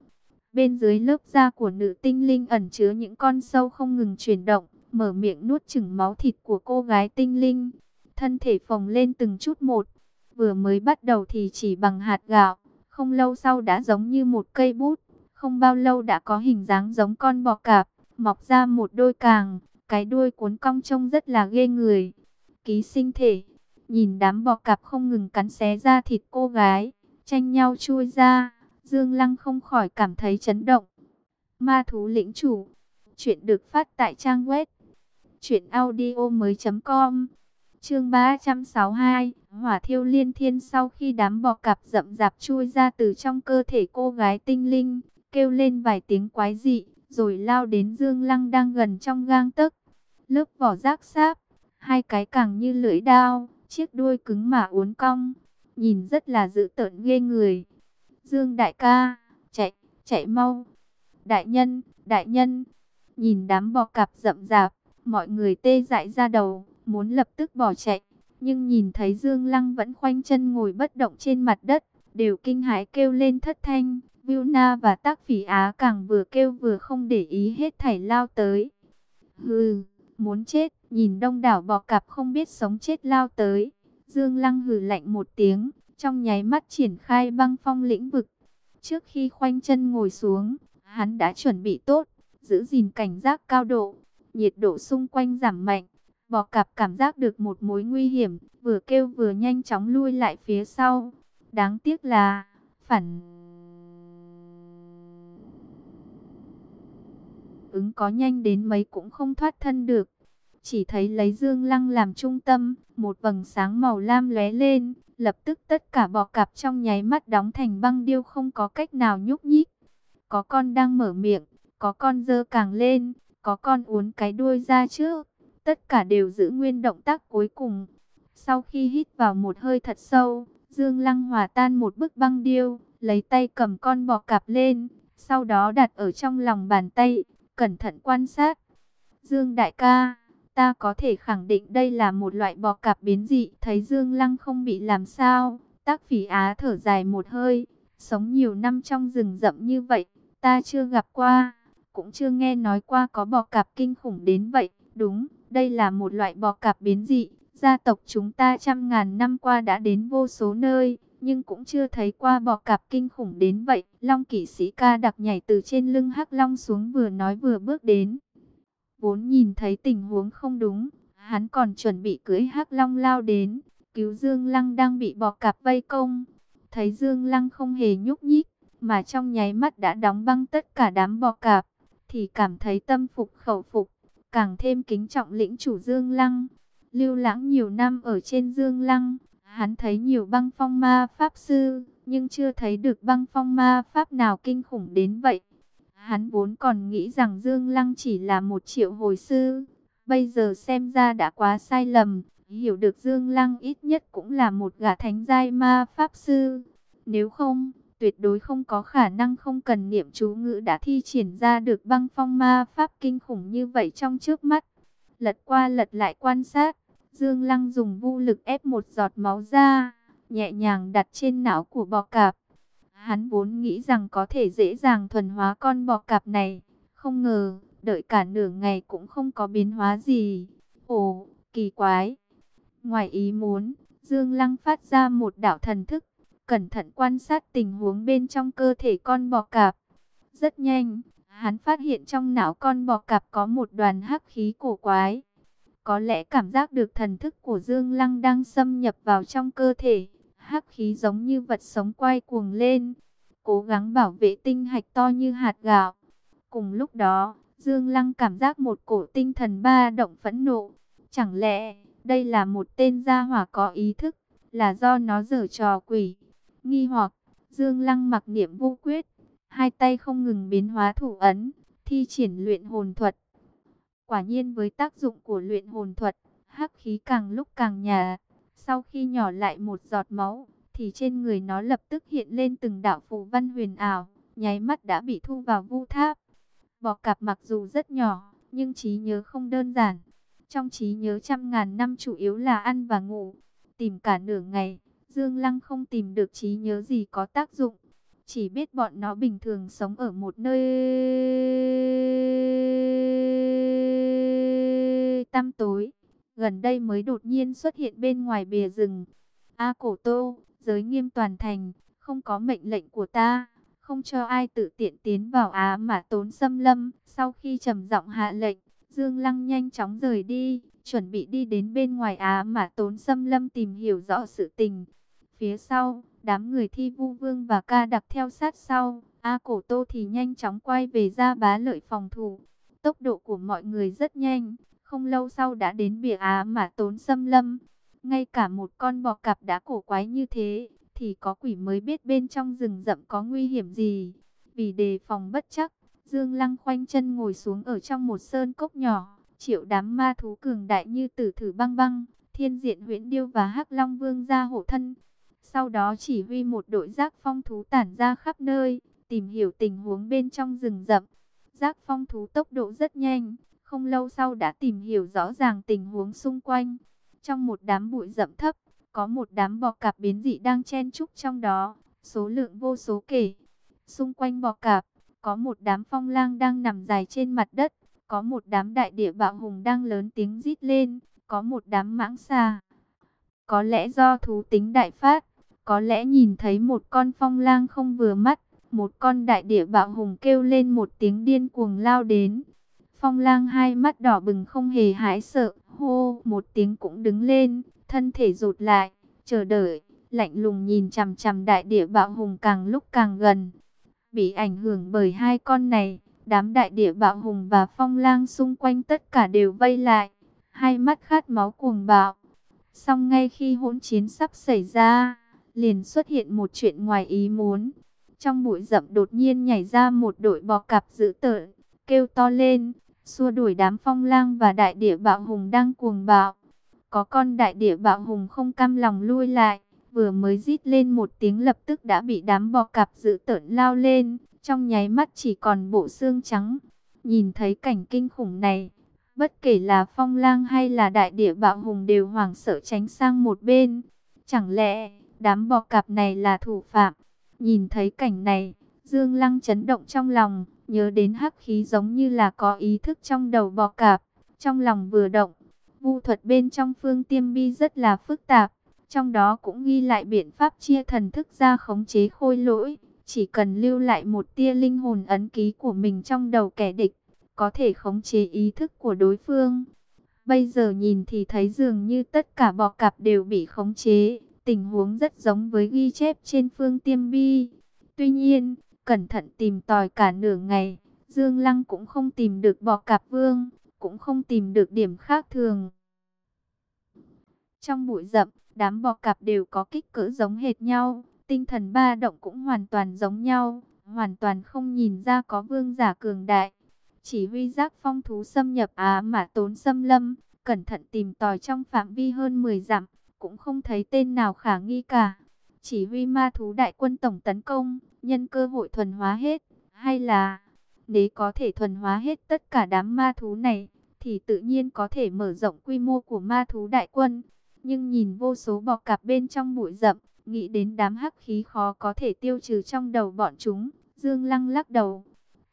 Bên dưới lớp da của nữ tinh linh ẩn chứa những con sâu không ngừng chuyển động, mở miệng nuốt chửng máu thịt của cô gái tinh linh. Thân thể phồng lên từng chút một, vừa mới bắt đầu thì chỉ bằng hạt gạo, không lâu sau đã giống như một cây bút, không bao lâu đã có hình dáng giống con bò cạp, mọc ra một đôi càng, cái đuôi cuốn cong trông rất là ghê người. Ký sinh thể, nhìn đám bò cạp không ngừng cắn xé ra thịt cô gái, tranh nhau chui ra, Dương Lăng không khỏi cảm thấy chấn động. Ma thú lĩnh chủ, chuyện được phát tại trang web chuyện audio mới.com Chương 362, hỏa thiêu liên thiên sau khi đám bò cạp rậm rạp chui ra từ trong cơ thể cô gái tinh linh, kêu lên vài tiếng quái dị, rồi lao đến Dương Lăng đang gần trong gang tấc. Lớp vỏ rác sáp, hai cái càng như lưỡi đao, chiếc đuôi cứng mà uốn cong, nhìn rất là dữ tợn ghê người. Dương đại ca, chạy, chạy mau. Đại nhân, đại nhân, nhìn đám bò cạp rậm rạp, mọi người tê dại ra đầu muốn lập tức bỏ chạy. Nhưng nhìn thấy Dương Lăng vẫn khoanh chân ngồi bất động trên mặt đất, đều kinh hãi kêu lên thất thanh. Vilna và tác phỉ Á càng vừa kêu vừa không để ý hết thảy lao tới. Hừ, muốn chết, nhìn đông đảo bò cạp không biết sống chết lao tới. Dương Lăng hừ lạnh một tiếng, trong nháy mắt triển khai băng phong lĩnh vực. Trước khi khoanh chân ngồi xuống, hắn đã chuẩn bị tốt, giữ gìn cảnh giác cao độ, nhiệt độ xung quanh giảm mạnh. Bò cạp cảm giác được một mối nguy hiểm, vừa kêu vừa nhanh chóng lui lại phía sau. Đáng tiếc là, phản ứng có nhanh đến mấy cũng không thoát thân được. Chỉ thấy lấy Dương Lăng làm trung tâm, một vầng sáng màu lam lóe lên, lập tức tất cả bò cạp trong nháy mắt đóng thành băng điêu không có cách nào nhúc nhích. Có con đang mở miệng, có con dơ càng lên, có con uốn cái đuôi ra trước. Tất cả đều giữ nguyên động tác cuối cùng. Sau khi hít vào một hơi thật sâu, Dương Lăng hòa tan một bức băng điêu, lấy tay cầm con bò cạp lên, sau đó đặt ở trong lòng bàn tay, cẩn thận quan sát. Dương đại ca, ta có thể khẳng định đây là một loại bò cạp biến dị. Thấy Dương Lăng không bị làm sao, tác phỉ á thở dài một hơi, sống nhiều năm trong rừng rậm như vậy, ta chưa gặp qua, cũng chưa nghe nói qua có bò cạp kinh khủng đến vậy, đúng. Đây là một loại bò cạp biến dị, gia tộc chúng ta trăm ngàn năm qua đã đến vô số nơi, nhưng cũng chưa thấy qua bò cạp kinh khủng đến vậy. Long kỵ sĩ ca đặc nhảy từ trên lưng hắc long xuống vừa nói vừa bước đến. Vốn nhìn thấy tình huống không đúng, hắn còn chuẩn bị cưỡi hắc long lao đến, cứu Dương Lăng đang bị bò cạp vây công. Thấy Dương Lăng không hề nhúc nhích, mà trong nháy mắt đã đóng băng tất cả đám bò cạp, thì cảm thấy tâm phục khẩu phục càng thêm kính trọng lĩnh chủ Dương Lăng. Lưu lãng nhiều năm ở trên Dương Lăng, hắn thấy nhiều băng phong ma pháp sư, nhưng chưa thấy được băng phong ma pháp nào kinh khủng đến vậy. Hắn vốn còn nghĩ rằng Dương Lăng chỉ là một triệu hồi sư, bây giờ xem ra đã quá sai lầm, hiểu được Dương Lăng ít nhất cũng là một gã thánh giai ma pháp sư. Nếu không, tuyệt đối không có khả năng không cần niệm chú ngữ đã thi triển ra được băng phong ma pháp kinh khủng như vậy trong trước mắt. Lật qua lật lại quan sát, Dương Lăng dùng vô lực ép một giọt máu ra, nhẹ nhàng đặt trên não của bò cạp. Hắn vốn nghĩ rằng có thể dễ dàng thuần hóa con bò cạp này, không ngờ, đợi cả nửa ngày cũng không có biến hóa gì. Ồ, kỳ quái! Ngoài ý muốn, Dương Lăng phát ra một đạo thần thức, cẩn thận quan sát tình huống bên trong cơ thể con bò cạp. Rất nhanh, hắn phát hiện trong não con bò cạp có một đoàn hắc khí cổ quái. Có lẽ cảm giác được thần thức của Dương Lăng đang xâm nhập vào trong cơ thể. Hắc khí giống như vật sống quay cuồng lên, cố gắng bảo vệ tinh hạch to như hạt gạo. Cùng lúc đó, Dương Lăng cảm giác một cổ tinh thần ba động phẫn nộ. Chẳng lẽ đây là một tên gia hỏa có ý thức, là do nó dở trò quỷ? Nghi hoặc, Dương Lăng mặc niệm vô quyết, hai tay không ngừng biến hóa thủ ấn, thi triển luyện hồn thuật. Quả nhiên với tác dụng của luyện hồn thuật, hắc khí càng lúc càng nhà. Sau khi nhỏ lại một giọt máu, thì trên người nó lập tức hiện lên từng đạo phù văn huyền ảo, nháy mắt đã bị thu vào vu tháp. Bò cạp mặc dù rất nhỏ, nhưng trí nhớ không đơn giản. Trong trí nhớ trăm ngàn năm chủ yếu là ăn và ngủ. Tìm cả nửa ngày, Dương Lăng không tìm được trí nhớ gì có tác dụng. Chỉ biết bọn nó bình thường sống ở một nơi tăm tối. Gần đây mới đột nhiên xuất hiện bên ngoài bìa rừng. A cổ tô, giới nghiêm toàn thành, không có mệnh lệnh của ta. Không cho ai tự tiện tiến vào Á mà tốn xâm lâm. Sau khi trầm giọng hạ lệnh, Dương Lăng nhanh chóng rời đi. Chuẩn bị đi đến bên ngoài Á mà tốn xâm lâm tìm hiểu rõ sự tình. Phía sau, đám người thi vu vương và ca đặc theo sát sau. A cổ tô thì nhanh chóng quay về ra bá lợi phòng thủ. Tốc độ của mọi người rất nhanh, không lâu sau đã đến bìa Á mà tốn xâm lâm. Ngay cả một con bò cạp đã cổ quái như thế, thì có quỷ mới biết bên trong rừng rậm có nguy hiểm gì. Vì đề phòng bất chắc, Dương Lăng khoanh chân ngồi xuống ở trong một sơn cốc nhỏ, triệu đám ma thú cường đại như tử thử băng băng, thiên diện huyễn điêu và hắc long vương ra hộ thân. Sau đó chỉ huy một đội giác phong thú tản ra khắp nơi, tìm hiểu tình huống bên trong rừng rậm. Giác phong thú tốc độ rất nhanh, không lâu sau đã tìm hiểu rõ ràng tình huống xung quanh. Trong một đám bụi rậm thấp, có một đám bò cạp biến dị đang chen chúc trong đó, số lượng vô số kể. Xung quanh bò cạp, có một đám phong lang đang nằm dài trên mặt đất, có một đám đại địa bạo hùng đang lớn tiếng rít lên, có một đám mãng xà. Có lẽ do thú tính đại phát, có lẽ nhìn thấy một con phong lang không vừa mắt, một con đại địa bạo hùng kêu lên một tiếng điên cuồng lao đến. Phong lang hai mắt đỏ bừng không hề hãi sợ, hô một tiếng cũng đứng lên, thân thể rụt lại, chờ đợi, lạnh lùng nhìn chằm chằm đại địa bạo hùng càng lúc càng gần. Bị ảnh hưởng bởi hai con này, đám đại địa bạo hùng và phong lang xung quanh tất cả đều vây lại, hai mắt khát máu cuồng bạo. Xong ngay khi hỗn chiến sắp xảy ra, liền xuất hiện một chuyện ngoài ý muốn. Trong bụi rậm đột nhiên nhảy ra một đội bò cạp dữ tợn, kêu to lên, xua đuổi đám phong lang và đại địa bạo hùng đang cuồng bạo. Có con đại địa bạo hùng không cam lòng lui lại, vừa mới rít lên một tiếng lập tức đã bị đám bò cạp dữ tợn lao lên, trong nháy mắt chỉ còn bộ xương trắng. Nhìn thấy cảnh kinh khủng này, bất kể là phong lang hay là đại địa bạo hùng đều hoảng sợ tránh sang một bên. Chẳng lẽ đám bò cạp này là thủ phạm? Nhìn thấy cảnh này, Dương Lăng chấn động trong lòng, nhớ đến hắc khí giống như là có ý thức trong đầu bò cạp. Trong lòng vừa động, vu thuật bên trong phương tiêm bi rất là phức tạp. Trong đó cũng ghi lại biện pháp chia thần thức ra khống chế khôi lỗi. Chỉ cần lưu lại một tia linh hồn ấn ký của mình trong đầu kẻ địch, có thể khống chế ý thức của đối phương. Bây giờ nhìn thì thấy dường như tất cả bò cạp đều bị khống chế. Tình huống rất giống với ghi chép trên phương tiêm bi. Tuy nhiên, cẩn thận tìm tòi cả nửa ngày, Dương Lăng cũng không tìm được bò cạp vương, cũng không tìm được điểm khác thường. Trong bụi rậm, đám bò cạp đều có kích cỡ giống hệt nhau, tinh thần ba động cũng hoàn toàn giống nhau, hoàn toàn không nhìn ra có vương giả cường đại. Chỉ huy giác phong thú xâm nhập Á mà tốn xâm lâm, cẩn thận tìm tòi trong phạm vi hơn 10 dặm, cũng không thấy tên nào khả nghi cả. Chỉ huy ma thú đại quân tổng tấn công, nhân cơ hội thuần hóa hết, hay là nếu có thể thuần hóa hết tất cả đám ma thú này, thì tự nhiên có thể mở rộng quy mô của ma thú đại quân. Nhưng nhìn vô số bọ cạp bên trong bụi rậm, nghĩ đến đám hắc khí khó có thể tiêu trừ trong đầu bọn chúng, Dương Lăng lắc đầu.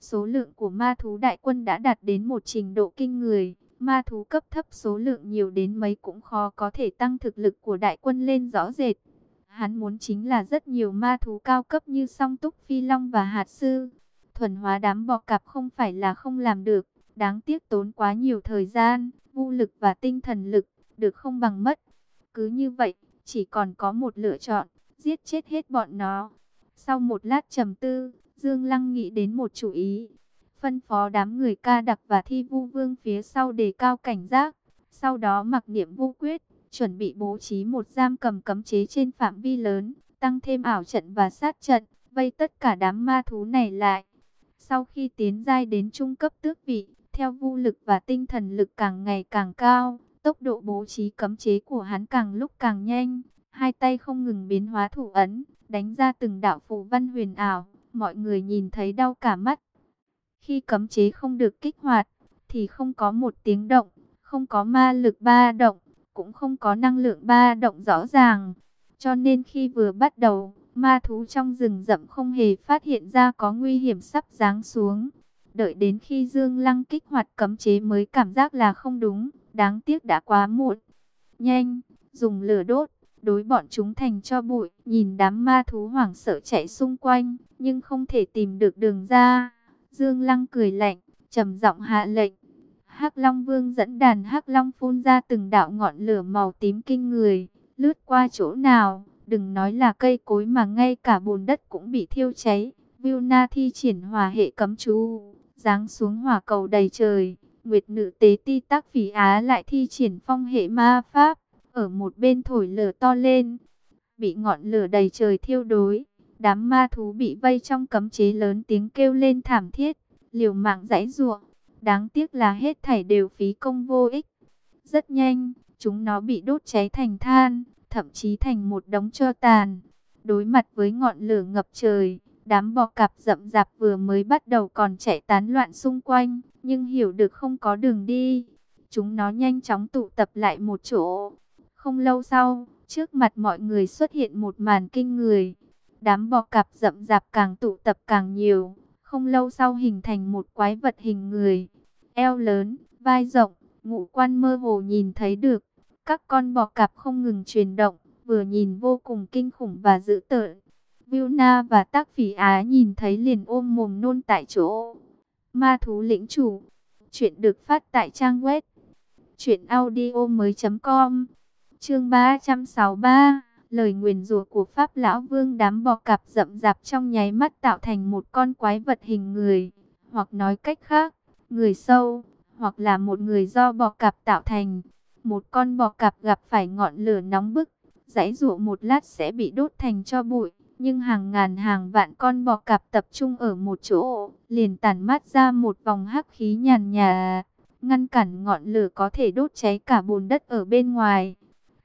Số lượng của ma thú đại quân đã đạt đến một trình độ kinh người, ma thú cấp thấp số lượng nhiều đến mấy cũng khó có thể tăng thực lực của đại quân lên rõ rệt. Hắn muốn chính là rất nhiều ma thú cao cấp như song túc phi long và hạt sư. Thuần hóa đám bọ cạp không phải là không làm được, đáng tiếc tốn quá nhiều thời gian, vũ lực và tinh thần lực, được không bằng mất. Cứ như vậy, chỉ còn có một lựa chọn, giết chết hết bọn nó. Sau một lát trầm tư, Dương Lăng nghĩ đến một chủ ý. Phân phó đám người ca đặc và thi vu vương phía sau đề cao cảnh giác. Sau đó mặc niệm vu quyết, chuẩn bị bố trí một giam cầm cấm chế trên phạm vi lớn, tăng thêm ảo trận và sát trận, vây tất cả đám ma thú này lại. Sau khi tiến giai đến trung cấp tước vị, theo vu lực và tinh thần lực càng ngày càng cao, tốc độ bố trí cấm chế của hắn càng lúc càng nhanh, hai tay không ngừng biến hóa thủ ấn, đánh ra từng đạo phù văn huyền ảo, mọi người nhìn thấy đau cả mắt. Khi cấm chế không được kích hoạt, thì không có một tiếng động, không có ma lực ba động, cũng không có năng lượng ba động rõ ràng. Cho nên khi vừa bắt đầu, ma thú trong rừng rậm không hề phát hiện ra có nguy hiểm sắp giáng xuống. Đợi đến khi Dương Lăng kích hoạt cấm chế mới cảm giác là không đúng, đáng tiếc đã quá muộn. Nhanh, dùng lửa đốt, đối bọn chúng thành cho bụi, nhìn đám ma thú hoảng sợ chạy xung quanh, nhưng không thể tìm được đường ra. Dương Lăng cười lạnh, trầm giọng hạ lệnh. Hắc Long Vương dẫn đàn Hắc Long phun ra từng đạo ngọn lửa màu tím kinh người, lướt qua chỗ nào, đừng nói là cây cối mà ngay cả bùn đất cũng bị thiêu cháy. Vilna thi triển hòa hệ cấm chú, giáng xuống hỏa cầu đầy trời. Nguyệt nữ tế ti tác phỉ á lại thi triển phong hệ ma pháp, ở một bên thổi lửa to lên, bị ngọn lửa đầy trời thiêu đối. Đám ma thú bị vây trong cấm chế lớn tiếng kêu lên thảm thiết, liều mạng giãy giụa. Đáng tiếc là hết thảy đều phí công vô ích. Rất nhanh, chúng nó bị đốt cháy thành than, thậm chí thành một đống tro tàn. Đối mặt với ngọn lửa ngập trời, đám bò cạp rậm rạp vừa mới bắt đầu còn chạy tán loạn xung quanh, nhưng hiểu được không có đường đi. Chúng nó nhanh chóng tụ tập lại một chỗ. Không lâu sau, trước mặt mọi người xuất hiện một màn kinh người. Đám bò cạp rậm rạp càng tụ tập càng nhiều, không lâu sau hình thành một quái vật hình người. Eo lớn, vai rộng, ngũ quan mơ hồ nhìn thấy được. Các con bò cạp không ngừng chuyển động, vừa nhìn vô cùng kinh khủng và dữ tợn. Vilna và tác phỉ á nhìn thấy liền ôm mồm nôn tại chỗ. Ma thú lĩnh chủ. Chuyện được phát tại trang web. Chuyện audio mới.com Chương 363 Lời nguyền rủa của Pháp Lão Vương đám bò cạp rậm rạp trong nháy mắt tạo thành một con quái vật hình người. Hoặc nói cách khác, người sâu, hoặc là một người do bò cạp tạo thành. Một con bò cạp gặp phải ngọn lửa nóng bức, giãy rủa một lát sẽ bị đốt thành cho bụi. Nhưng hàng ngàn hàng vạn con bò cạp tập trung ở một chỗ, liền tản mát ra một vòng hắc khí nhàn nhà, ngăn cản ngọn lửa có thể đốt cháy cả bùn đất ở bên ngoài.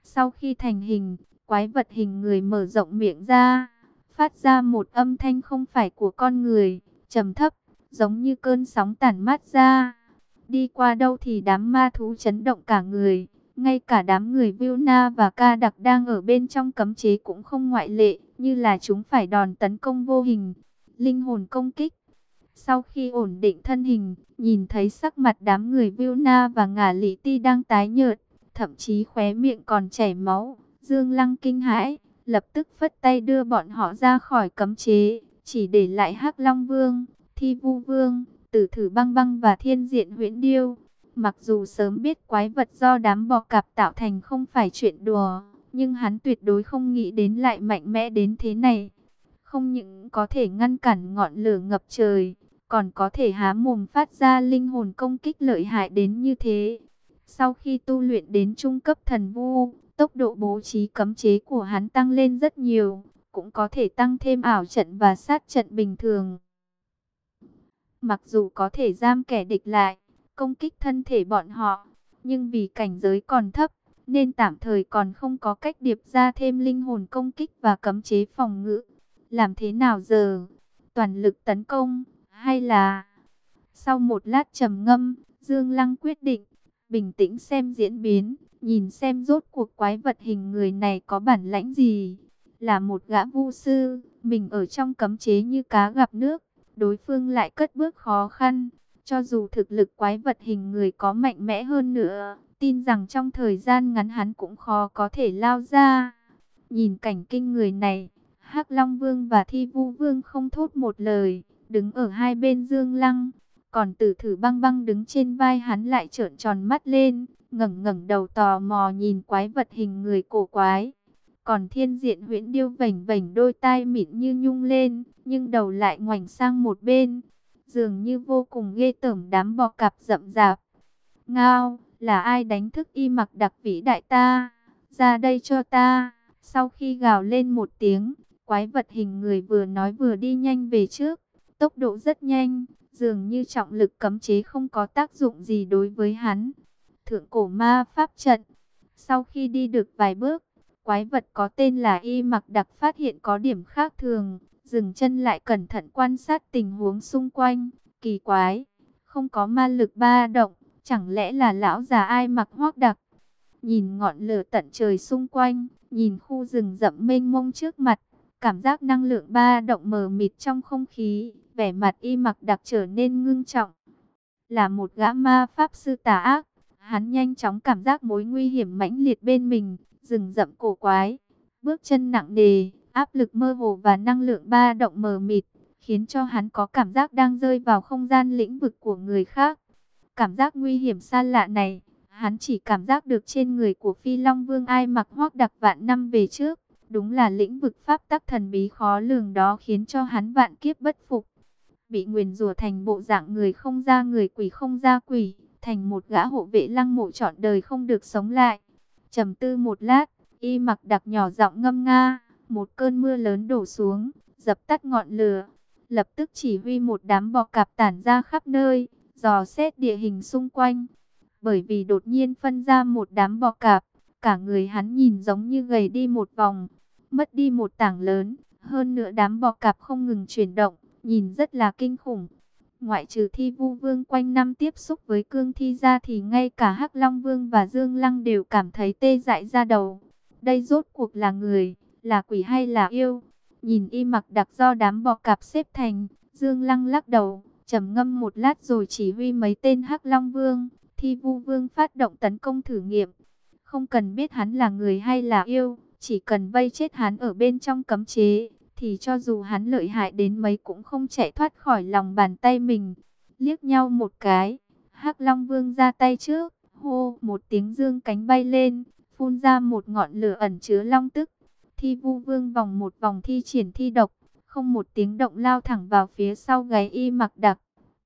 Sau khi thành hình, quái vật hình người mở rộng miệng ra, phát ra một âm thanh không phải của con người, trầm thấp, giống như cơn sóng tản mát ra. Đi qua đâu thì đám ma thú chấn động cả người, ngay cả đám người Vilna và ca đặc đang ở bên trong cấm chế cũng không ngoại lệ, như là chúng phải đòn tấn công vô hình, linh hồn công kích. Sau khi ổn định thân hình, nhìn thấy sắc mặt đám người Vilna và ngả lý ti đang tái nhợt, thậm chí khóe miệng còn chảy máu. Dương Lăng kinh hãi, lập tức phất tay đưa bọn họ ra khỏi cấm chế, chỉ để lại Hắc Long Vương, Thi Vu Vương, Tử Thử Băng Băng và Thiên Diện Huyễn Điêu. Mặc dù sớm biết quái vật do đám bò cạp tạo thành không phải chuyện đùa, nhưng hắn tuyệt đối không nghĩ đến lại mạnh mẽ đến thế này. Không những có thể ngăn cản ngọn lửa ngập trời, còn có thể há mồm phát ra linh hồn công kích lợi hại đến như thế. Sau khi tu luyện đến trung cấp thần vu, tốc độ bố trí cấm chế của hắn tăng lên rất nhiều, cũng có thể tăng thêm ảo trận và sát trận bình thường. Mặc dù có thể giam kẻ địch lại, công kích thân thể bọn họ, nhưng vì cảnh giới còn thấp, nên tạm thời còn không có cách điệp ra thêm linh hồn công kích và cấm chế phòng ngự. Làm thế nào giờ? Toàn lực tấn công, hay là... Sau một lát trầm ngâm, Dương Lăng quyết định, bình tĩnh xem diễn biến, nhìn xem rốt cuộc quái vật hình người này có bản lãnh gì. Là một gã vu sư, mình ở trong cấm chế như cá gặp nước, đối phương lại cất bước khó khăn. Cho dù thực lực quái vật hình người có mạnh mẽ hơn nữa, tin rằng trong thời gian ngắn hắn cũng khó có thể lao ra. Nhìn cảnh kinh người này, hắc Long Vương và Thi Vu Vương không thốt một lời, đứng ở hai bên Dương Lăng. Còn tử thử băng băng đứng trên vai hắn lại trợn tròn mắt lên, ngẩng ngẩng đầu tò mò nhìn quái vật hình người cổ quái. Còn thiên diện huyễn điêu vảnh vảnh đôi tai mịn như nhung lên, nhưng đầu lại ngoảnh sang một bên. Dường như vô cùng ghê tởm đám bò cạp rậm rạp. Ngao, là ai đánh thức y mặc đặc vĩ đại ta? Ra đây cho ta. Sau khi gào lên một tiếng, quái vật hình người vừa nói vừa đi nhanh về trước. Tốc độ rất nhanh, dường như trọng lực cấm chế không có tác dụng gì đối với hắn. Thượng cổ ma pháp trận. Sau khi đi được vài bước, quái vật có tên là Y Mặc Đặc phát hiện có điểm khác thường, dừng chân lại cẩn thận quan sát tình huống xung quanh. Kỳ quái, không có ma lực ba động, chẳng lẽ là lão già ai mặc hoác đặc? Nhìn ngọn lửa tận trời xung quanh, nhìn khu rừng rậm mênh mông trước mặt, cảm giác năng lượng ba động mờ mịt trong không khí, vẻ mặt y mặc đặc trở nên ngưng trọng. Là một gã ma pháp sư tà ác, hắn nhanh chóng cảm giác mối nguy hiểm mãnh liệt bên mình, rừng rậm cổ quái, bước chân nặng nề, áp lực mơ hồ và năng lượng ba động mờ mịt, khiến cho hắn có cảm giác đang rơi vào không gian lĩnh vực của người khác. Cảm giác nguy hiểm xa lạ này, hắn chỉ cảm giác được trên người của Phi Long Vương ai mặc hoác đặc vạn năm về trước. Đúng là lĩnh vực pháp tắc thần bí khó lường đó khiến cho hắn vạn kiếp bất phục. Bị nguyền rủa thành bộ dạng người không ra người quỷ không ra quỷ, thành một gã hộ vệ lăng mộ trọn đời không được sống lại. trầm tư một lát, y mặc đặc nhỏ giọng ngâm nga, một cơn mưa lớn đổ xuống, dập tắt ngọn lửa. Lập tức chỉ huy một đám bọ cạp tản ra khắp nơi, dò xét địa hình xung quanh. Bởi vì đột nhiên phân ra một đám bọ cạp, cả người hắn nhìn giống như gầy đi một vòng, mất đi một tảng lớn, hơn nữa đám bọ cạp không ngừng chuyển động, nhìn rất là kinh khủng. Ngoại trừ thi vu vương quanh năm tiếp xúc với cương thi ra thì ngay cả hắc long vương và dương lăng đều cảm thấy tê dại ra đầu. Đây rốt cuộc là người, là quỷ hay là yêu? Nhìn y mặc đặc do đám bọ cạp xếp thành, dương lăng lắc đầu, trầm ngâm một lát rồi chỉ huy mấy tên hắc long vương, thi vu vương phát động tấn công thử nghiệm. Không cần biết hắn là người hay là yêu, chỉ cần vây chết hắn ở bên trong cấm chế, thì cho dù hắn lợi hại đến mấy cũng không chạy thoát khỏi lòng bàn tay mình. Liếc nhau một cái, hắc Long Vương ra tay trước, hô một tiếng dương cánh bay lên, phun ra một ngọn lửa ẩn chứa long tức. Thi vu vương vòng một vòng thi triển thi độc, không một tiếng động lao thẳng vào phía sau gáy y mặc đặc.